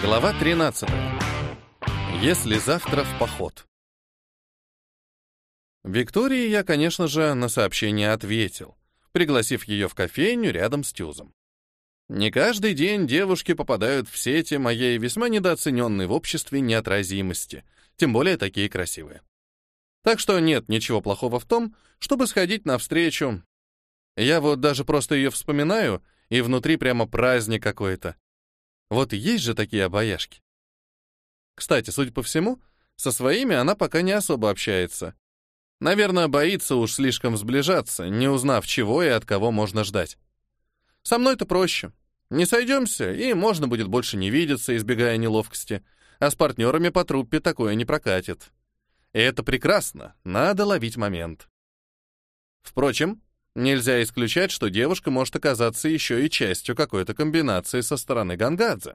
Глава 13. Если завтра в поход. Виктории я, конечно же, на сообщение ответил, пригласив ее в кофейню рядом с Тюзом. Не каждый день девушки попадают в сети моей весьма недооцененной в обществе неотразимости, тем более такие красивые. Так что нет ничего плохого в том, чтобы сходить навстречу. Я вот даже просто ее вспоминаю, и внутри прямо праздник какой-то. Вот есть же такие обаяшки. Кстати, судя по всему, со своими она пока не особо общается. Наверное, боится уж слишком сближаться, не узнав, чего и от кого можно ждать. Со мной-то проще. Не сойдемся, и можно будет больше не видеться, избегая неловкости, а с партнерами по труппе такое не прокатит. И это прекрасно, надо ловить момент. Впрочем, Нельзя исключать, что девушка может оказаться еще и частью какой-то комбинации со стороны Гангадзе.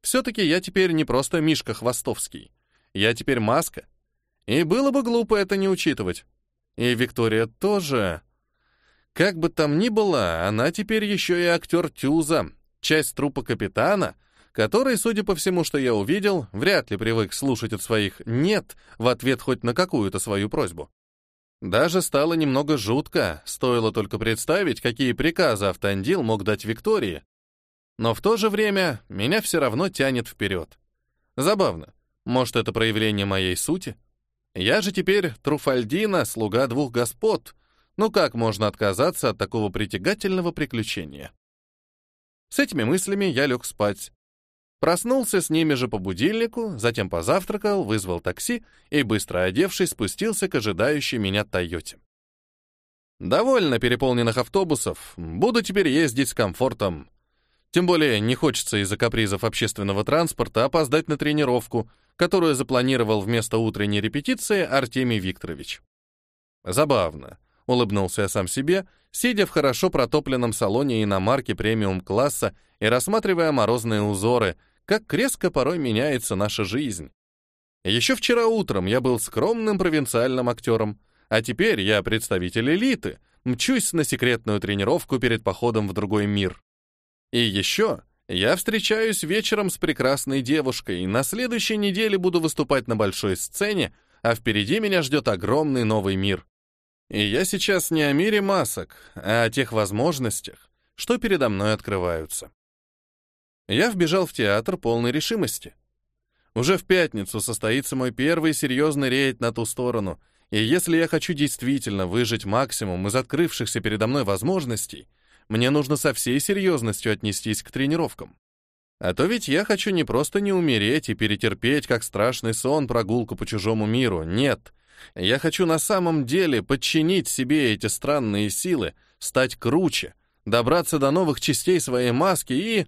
Все-таки я теперь не просто Мишка Хвостовский. Я теперь маска. И было бы глупо это не учитывать. И Виктория тоже. Как бы там ни было, она теперь еще и актер Тюза, часть трупа капитана, который, судя по всему, что я увидел, вряд ли привык слушать от своих «нет» в ответ хоть на какую-то свою просьбу. Даже стало немного жутко, стоило только представить, какие приказы Автандил мог дать Виктории. Но в то же время меня все равно тянет вперед. Забавно. Может, это проявление моей сути? Я же теперь Труфальдина, слуга двух господ. Ну как можно отказаться от такого притягательного приключения? С этими мыслями я лег спать, Проснулся с ними же по будильнику, затем позавтракал, вызвал такси и, быстро одевшись, спустился к ожидающей меня Тойоте. Довольно переполненных автобусов, буду теперь ездить с комфортом. Тем более не хочется из-за капризов общественного транспорта опоздать на тренировку, которую запланировал вместо утренней репетиции Артемий Викторович. Забавно, улыбнулся я сам себе, сидя в хорошо протопленном салоне иномарки премиум-класса и рассматривая морозные узоры — как резко порой меняется наша жизнь. Еще вчера утром я был скромным провинциальным актером, а теперь я представитель элиты, мчусь на секретную тренировку перед походом в другой мир. И еще я встречаюсь вечером с прекрасной девушкой, и на следующей неделе буду выступать на большой сцене, а впереди меня ждет огромный новый мир. И я сейчас не о мире масок, а о тех возможностях, что передо мной открываются. Я вбежал в театр полной решимости. Уже в пятницу состоится мой первый серьезный рейд на ту сторону, и если я хочу действительно выжить максимум из открывшихся передо мной возможностей, мне нужно со всей серьезностью отнестись к тренировкам. А то ведь я хочу не просто не умереть и перетерпеть, как страшный сон, прогулку по чужому миру. Нет. Я хочу на самом деле подчинить себе эти странные силы, стать круче, добраться до новых частей своей маски и...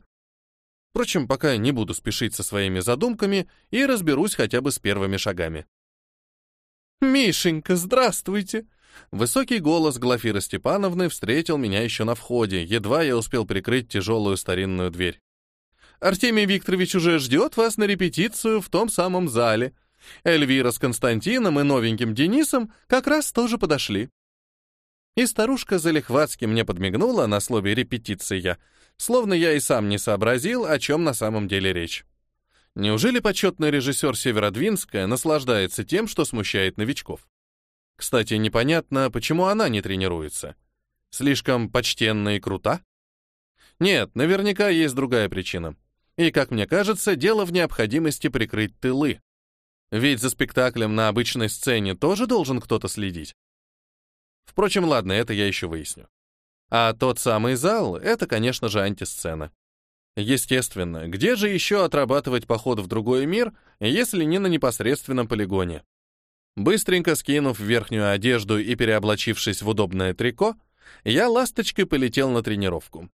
Впрочем, пока не буду спешить со своими задумками и разберусь хотя бы с первыми шагами. «Мишенька, здравствуйте!» Высокий голос Глафиры Степановны встретил меня еще на входе, едва я успел прикрыть тяжелую старинную дверь. «Артемий Викторович уже ждет вас на репетицию в том самом зале. Эльвира с Константином и новеньким Денисом как раз тоже подошли». И старушка залихватски мне подмигнула на слове «репетиция», словно я и сам не сообразил, о чем на самом деле речь. Неужели почетный режиссер Северодвинская наслаждается тем, что смущает новичков? Кстати, непонятно, почему она не тренируется. Слишком почтенна и крута? Нет, наверняка есть другая причина. И, как мне кажется, дело в необходимости прикрыть тылы. Ведь за спектаклем на обычной сцене тоже должен кто-то следить. Впрочем, ладно, это я еще выясню. А тот самый зал — это, конечно же, антисцена. Естественно, где же еще отрабатывать поход в другой мир, если не на непосредственном полигоне? Быстренько скинув верхнюю одежду и переоблачившись в удобное трико, я ласточкой полетел на тренировку.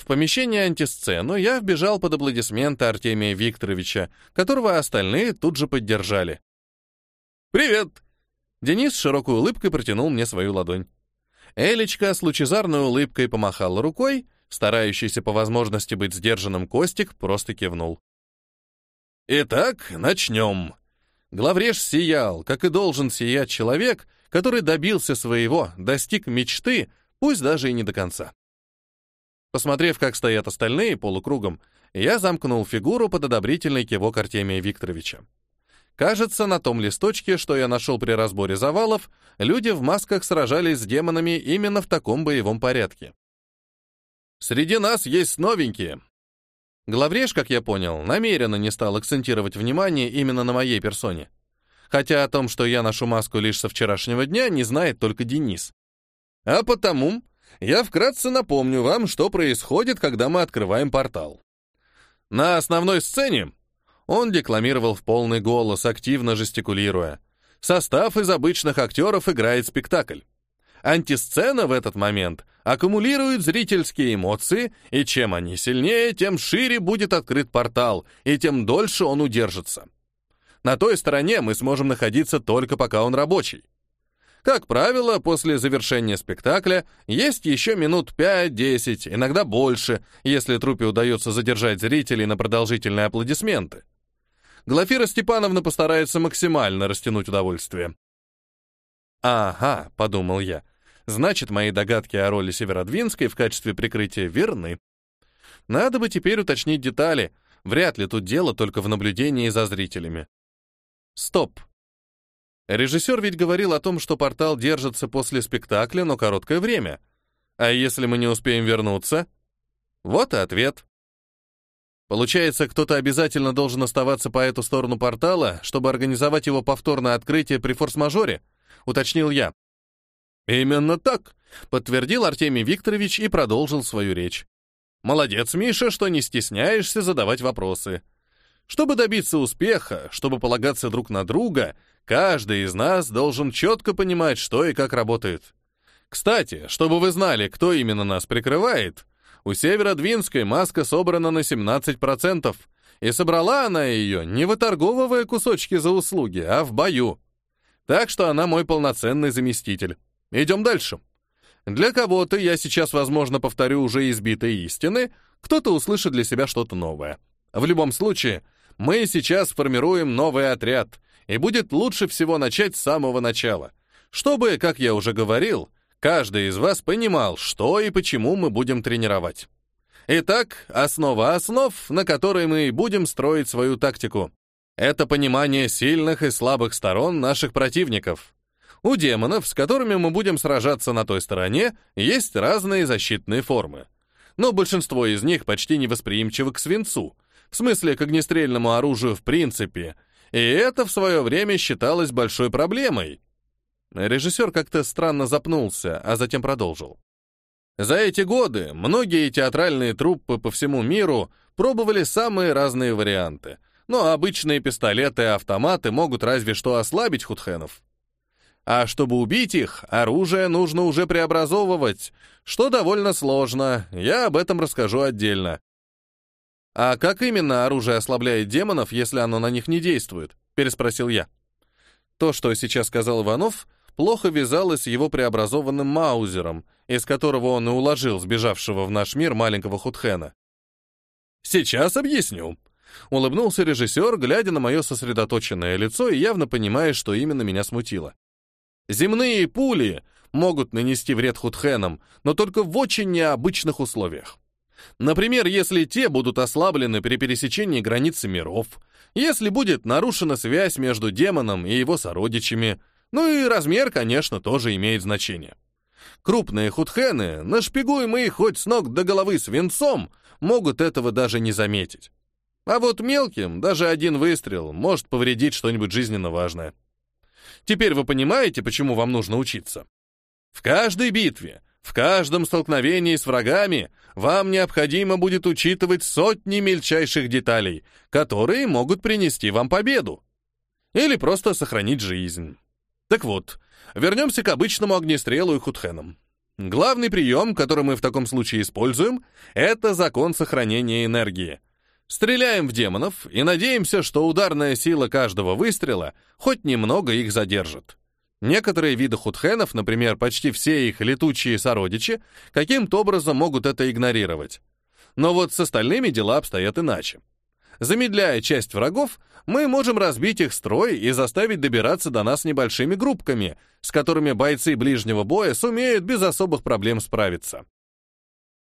В помещение антисцену я вбежал под аплодисменты Артемия Викторовича, которого остальные тут же поддержали. «Привет!» Денис широкой улыбкой протянул мне свою ладонь. Элечка с лучезарной улыбкой помахала рукой, старающийся по возможности быть сдержанным Костик просто кивнул. «Итак, начнем». Главреж сиял, как и должен сиять человек, который добился своего, достиг мечты, пусть даже и не до конца. Посмотрев, как стоят остальные полукругом, я замкнул фигуру под одобрительный кивок Артемия Викторовича. Кажется, на том листочке, что я нашел при разборе завалов, люди в масках сражались с демонами именно в таком боевом порядке. Среди нас есть новенькие. Главреж, как я понял, намеренно не стал акцентировать внимание именно на моей персоне. Хотя о том, что я ношу маску лишь со вчерашнего дня, не знает только Денис. А потому я вкратце напомню вам, что происходит, когда мы открываем портал. На основной сцене он декламировал в полный голос, активно жестикулируя. Состав из обычных актеров играет спектакль. Антисцена в этот момент аккумулирует зрительские эмоции, и чем они сильнее, тем шире будет открыт портал, и тем дольше он удержится. На той стороне мы сможем находиться только пока он рабочий. Как правило, после завершения спектакля есть еще минут 5-10, иногда больше, если трупе удается задержать зрителей на продолжительные аплодисменты. Глафира Степановна постарается максимально растянуть удовольствие. «Ага», — подумал я, — «значит, мои догадки о роли Северодвинской в качестве прикрытия верны. Надо бы теперь уточнить детали, вряд ли тут дело только в наблюдении за зрителями». Стоп. Режиссер ведь говорил о том, что портал держится после спектакля, но короткое время. А если мы не успеем вернуться? Вот и ответ. Получается, кто-то обязательно должен оставаться по эту сторону портала, чтобы организовать его повторное открытие при форс-мажоре, уточнил я. Именно так, подтвердил Артемий Викторович и продолжил свою речь. Молодец, Миша, что не стесняешься задавать вопросы. Чтобы добиться успеха, чтобы полагаться друг на друга, Каждый из нас должен четко понимать, что и как работает. Кстати, чтобы вы знали, кто именно нас прикрывает, у Северодвинской маска собрана на 17%, и собрала она ее, не выторговывая кусочки за услуги, а в бою. Так что она мой полноценный заместитель. Идем дальше. Для кого-то я сейчас, возможно, повторю уже избитые истины, кто-то услышит для себя что-то новое. В любом случае, мы сейчас формируем новый отряд, и будет лучше всего начать с самого начала, чтобы, как я уже говорил, каждый из вас понимал, что и почему мы будем тренировать. Итак, основа основ, на которой мы и будем строить свою тактику. Это понимание сильных и слабых сторон наших противников. У демонов, с которыми мы будем сражаться на той стороне, есть разные защитные формы. Но большинство из них почти невосприимчивы к свинцу, в смысле к огнестрельному оружию в принципе, и это в свое время считалось большой проблемой. Режиссер как-то странно запнулся, а затем продолжил. За эти годы многие театральные труппы по всему миру пробовали самые разные варианты, но обычные пистолеты и автоматы могут разве что ослабить худхенов. А чтобы убить их, оружие нужно уже преобразовывать, что довольно сложно, я об этом расскажу отдельно. «А как именно оружие ослабляет демонов, если оно на них не действует?» — переспросил я. То, что сейчас сказал Иванов, плохо вязалось с его преобразованным маузером, из которого он и уложил сбежавшего в наш мир маленького Худхена. «Сейчас объясню», — улыбнулся режиссер, глядя на мое сосредоточенное лицо и явно понимая, что именно меня смутило. «Земные пули могут нанести вред Худхенам, но только в очень необычных условиях. Например, если те будут ослаблены при пересечении границы миров, если будет нарушена связь между демоном и его сородичами, ну и размер, конечно, тоже имеет значение. Крупные худхены, нашпигуемые хоть с ног до головы свинцом, могут этого даже не заметить. А вот мелким даже один выстрел может повредить что-нибудь жизненно важное. Теперь вы понимаете, почему вам нужно учиться? В каждой битве в каждом столкновении с врагами вам необходимо будет учитывать сотни мельчайших деталей, которые могут принести вам победу. Или просто сохранить жизнь. Так вот, вернемся к обычному огнестрелу и худхенам. Главный прием, который мы в таком случае используем, это закон сохранения энергии. Стреляем в демонов и надеемся, что ударная сила каждого выстрела хоть немного их задержит. Некоторые виды худхенов, например, почти все их летучие сородичи, каким-то образом могут это игнорировать. Но вот с остальными дела обстоят иначе. Замедляя часть врагов, мы можем разбить их строй и заставить добираться до нас небольшими группками, с которыми бойцы ближнего боя сумеют без особых проблем справиться.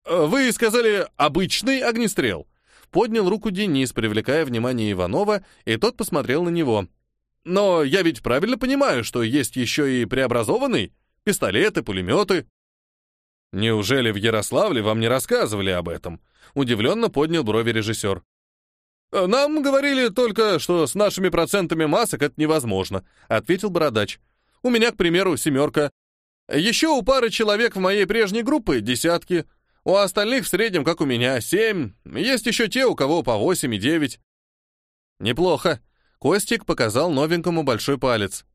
Вы сказали «обычный огнестрел». Поднял руку Денис, привлекая внимание Иванова, и тот посмотрел на него. «Но я ведь правильно понимаю, что есть еще и преобразованный? Пистолеты, пулеметы?» «Неужели в Ярославле вам не рассказывали об этом?» Удивленно поднял брови режиссер. «Нам говорили только, что с нашими процентами масок это невозможно», — ответил Бородач. «У меня, к примеру, семерка. Еще у пары человек в моей прежней группе десятки. У остальных в среднем, как у меня, семь. Есть еще те, у кого по восемь и девять». «Неплохо». Костик показал новенькому большой палец.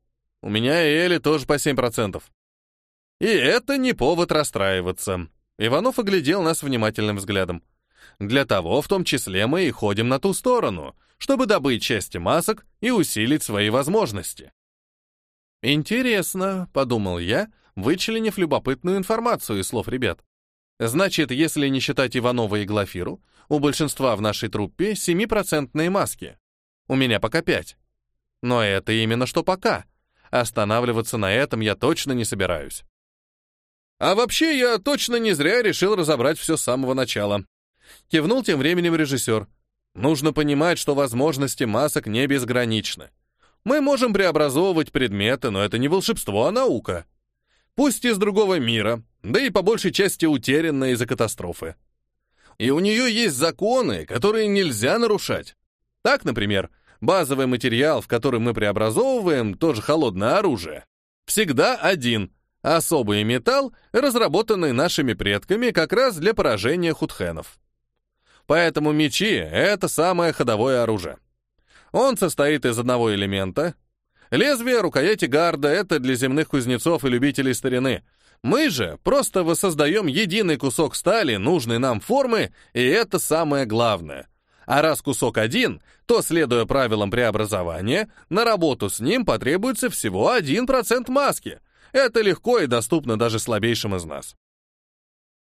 «У меня и Эли тоже по семь процентов». И это не повод расстраиваться. Иванов оглядел нас внимательным взглядом. Для того, в том числе, мы и ходим на ту сторону, чтобы добыть части масок и усилить свои возможности. «Интересно», — подумал я, вычленив любопытную информацию из слов ребят. «Значит, если не считать Иванова и Глафиру, у большинства в нашей труппе 7% маски. У меня пока 5. Но это именно что пока. Останавливаться на этом я точно не собираюсь. А вообще, я точно не зря решил разобрать все с самого начала. Кивнул тем временем режиссер. Нужно понимать, что возможности масок не безграничны. Мы можем преобразовывать предметы, но это не волшебство, а наука. Пусть из другого мира, да и по большей части утерянная из-за катастрофы. И у нее есть законы, которые нельзя нарушать. Так, например, базовый материал, в который мы преобразовываем, тоже холодное оружие, всегда один — Особый металл, разработанный нашими предками как раз для поражения худхенов. Поэтому мечи — это самое ходовое оружие. Он состоит из одного элемента. Лезвие рукояти гарда — это для земных кузнецов и любителей старины. Мы же просто воссоздаем единый кусок стали нужной нам формы, и это самое главное. А раз кусок один, то, следуя правилам преобразования, на работу с ним потребуется всего 1% маски — это легко и доступно даже слабейшим из нас.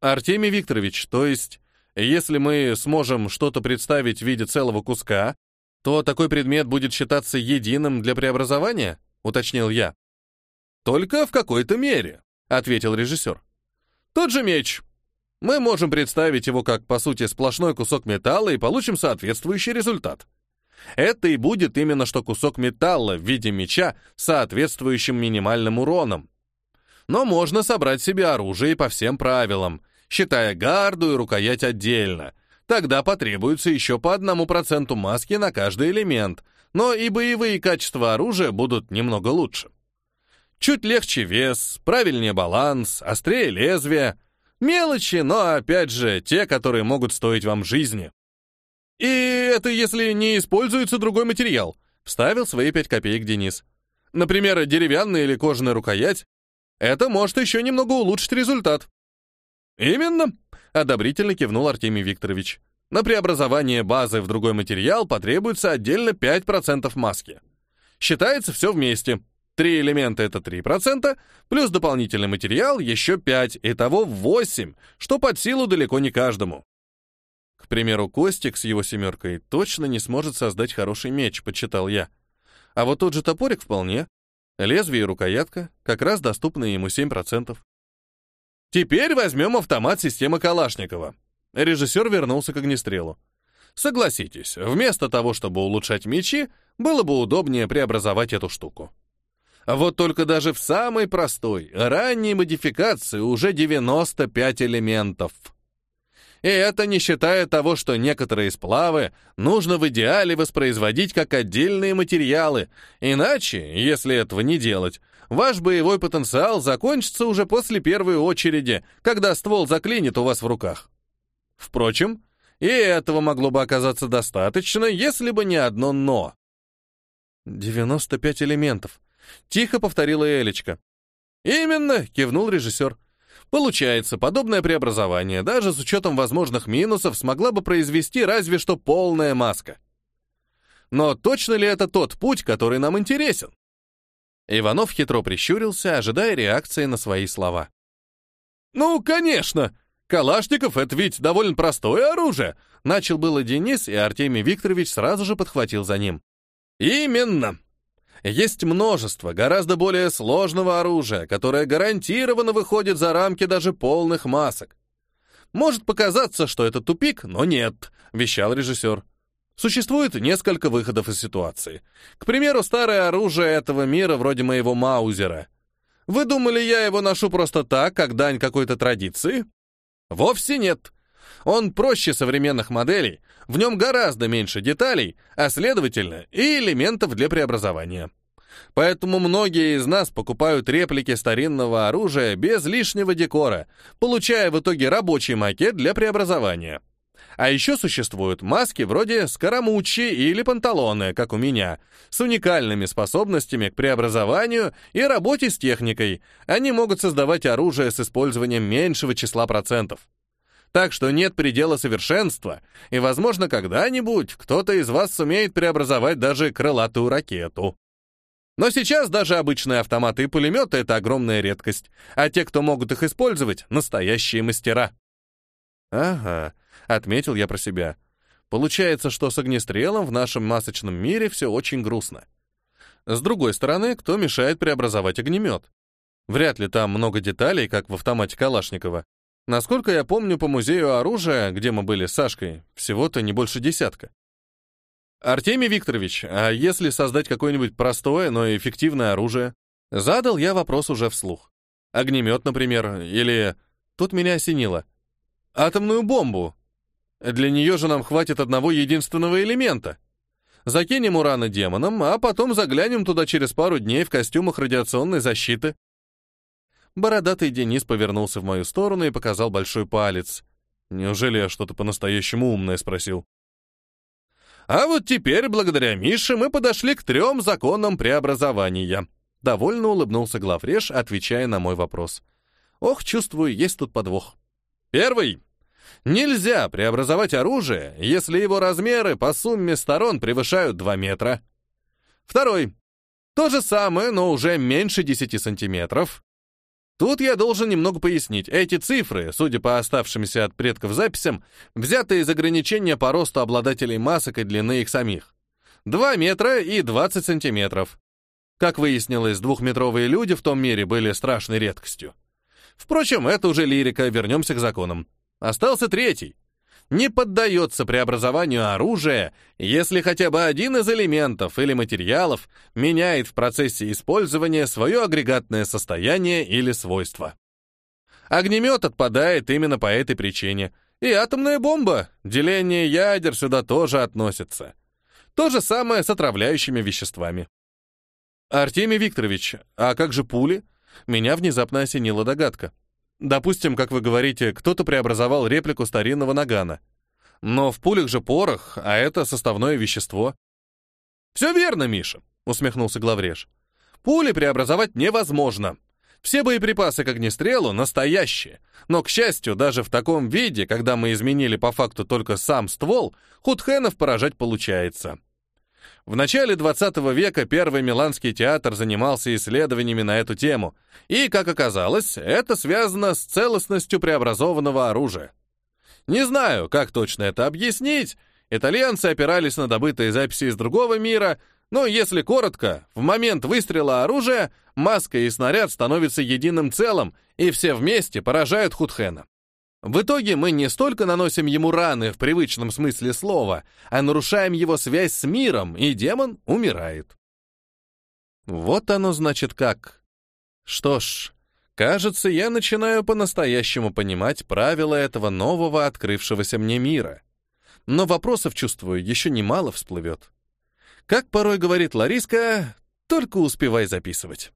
Артемий Викторович, то есть, если мы сможем что-то представить в виде целого куска, то такой предмет будет считаться единым для преобразования, уточнил я. Только в какой-то мере, ответил режиссер. Тот же меч. Мы можем представить его как, по сути, сплошной кусок металла и получим соответствующий результат. Это и будет именно что кусок металла в виде меча с соответствующим минимальным уроном но можно собрать себе оружие по всем правилам, считая гарду и рукоять отдельно. Тогда потребуется еще по одному проценту маски на каждый элемент, но и боевые качества оружия будут немного лучше. Чуть легче вес, правильнее баланс, острее лезвие. Мелочи, но опять же, те, которые могут стоить вам жизни. И это если не используется другой материал, вставил свои пять копеек Денис. Например, деревянная или кожаная рукоять это может еще немного улучшить результат. Именно, одобрительно кивнул Артемий Викторович. На преобразование базы в другой материал потребуется отдельно 5% маски. Считается все вместе. Три элемента — это 3%, плюс дополнительный материал — еще 5, итого 8, что под силу далеко не каждому. К примеру, Костик с его семеркой точно не сможет создать хороший меч, почитал я. А вот тот же топорик вполне. Лезвие и рукоятка, как раз доступны ему 7%. Теперь возьмем автомат системы Калашникова. Режиссер вернулся к огнестрелу. Согласитесь, вместо того, чтобы улучшать мечи, было бы удобнее преобразовать эту штуку. Вот только даже в самой простой, ранней модификации уже 95 элементов — и это не считая того, что некоторые сплавы нужно в идеале воспроизводить как отдельные материалы, иначе, если этого не делать, ваш боевой потенциал закончится уже после первой очереди, когда ствол заклинит у вас в руках. Впрочем, и этого могло бы оказаться достаточно, если бы не одно «но». «95 элементов», — тихо повторила Элечка. «Именно», — кивнул режиссер. Получается, подобное преобразование, даже с учетом возможных минусов, смогла бы произвести разве что полная маска. Но точно ли это тот путь, который нам интересен? Иванов хитро прищурился, ожидая реакции на свои слова. «Ну, конечно! Калашников — это ведь довольно простое оружие!» Начал было Денис, и Артемий Викторович сразу же подхватил за ним. «Именно! Есть множество гораздо более сложного оружия, которое гарантированно выходит за рамки даже полных масок. Может показаться, что это тупик, но нет, вещал режиссер. Существует несколько выходов из ситуации. К примеру, старое оружие этого мира, вроде моего Маузера. Вы думали, я его ношу просто так, как дань какой-то традиции? Вовсе нет. Он проще современных моделей, в нем гораздо меньше деталей, а следовательно и элементов для преобразования. Поэтому многие из нас покупают реплики старинного оружия без лишнего декора, получая в итоге рабочий макет для преобразования. А еще существуют маски вроде скоромучи или панталоны, как у меня, с уникальными способностями к преобразованию и работе с техникой. Они могут создавать оружие с использованием меньшего числа процентов. Так что нет предела совершенства, и, возможно, когда-нибудь кто-то из вас сумеет преобразовать даже крылатую ракету. Но сейчас даже обычные автоматы и пулеметы — это огромная редкость, а те, кто могут их использовать, — настоящие мастера. Ага, — отметил я про себя. Получается, что с огнестрелом в нашем масочном мире все очень грустно. С другой стороны, кто мешает преобразовать огнемет? Вряд ли там много деталей, как в автомате Калашникова. Насколько я помню по музею оружия, где мы были с Сашкой, всего-то не больше десятка. Артемий Викторович, а если создать какое-нибудь простое, но эффективное оружие? Задал я вопрос уже вслух. Огнемет, например, или... Тут меня осенило. Атомную бомбу. Для нее же нам хватит одного единственного элемента. Закинем урана демонам, а потом заглянем туда через пару дней в костюмах радиационной защиты. Бородатый Денис повернулся в мою сторону и показал большой палец. Неужели я что-то по-настоящему умное спросил? А вот теперь, благодаря Мише, мы подошли к трем законам преобразования. Довольно улыбнулся главреж, отвечая на мой вопрос. Ох, чувствую, есть тут подвох. Первый. Нельзя преобразовать оружие, если его размеры по сумме сторон превышают 2 метра. Второй. То же самое, но уже меньше 10 сантиметров. Тут я должен немного пояснить. Эти цифры, судя по оставшимся от предков записям, взяты из ограничения по росту обладателей масок и длины их самих. 2 метра и 20 сантиметров. Как выяснилось, двухметровые люди в том мире были страшной редкостью. Впрочем, это уже лирика, вернемся к законам. Остался третий. Не поддается преобразованию оружия, если хотя бы один из элементов или материалов меняет в процессе использования свое агрегатное состояние или свойство. Огнемет отпадает именно по этой причине. И атомная бомба, деление ядер сюда тоже относится. То же самое с отравляющими веществами. Артемий Викторович, а как же пули? Меня внезапно осенила догадка. Допустим, как вы говорите, кто-то преобразовал реплику старинного нагана. Но в пулях же порох, а это составное вещество. «Все верно, Миша», — усмехнулся главреж. «Пули преобразовать невозможно. Все боеприпасы к огнестрелу настоящие, но, к счастью, даже в таком виде, когда мы изменили по факту только сам ствол, худхенов поражать получается. В начале 20 века первый Миланский театр занимался исследованиями на эту тему, и, как оказалось, это связано с целостностью преобразованного оружия. Не знаю, как точно это объяснить, итальянцы опирались на добытые записи из другого мира, но если коротко, в момент выстрела оружия маска и снаряд становятся единым целым, и все вместе поражают Худхена. В итоге мы не столько наносим ему раны в привычном смысле слова, а нарушаем его связь с миром, и демон умирает. Вот оно значит как. Что ж, кажется, я начинаю по-настоящему понимать правила этого нового открывшегося мне мира. Но вопросов, чувствую, еще немало всплывет. Как порой говорит Лариска, только успевай записывать.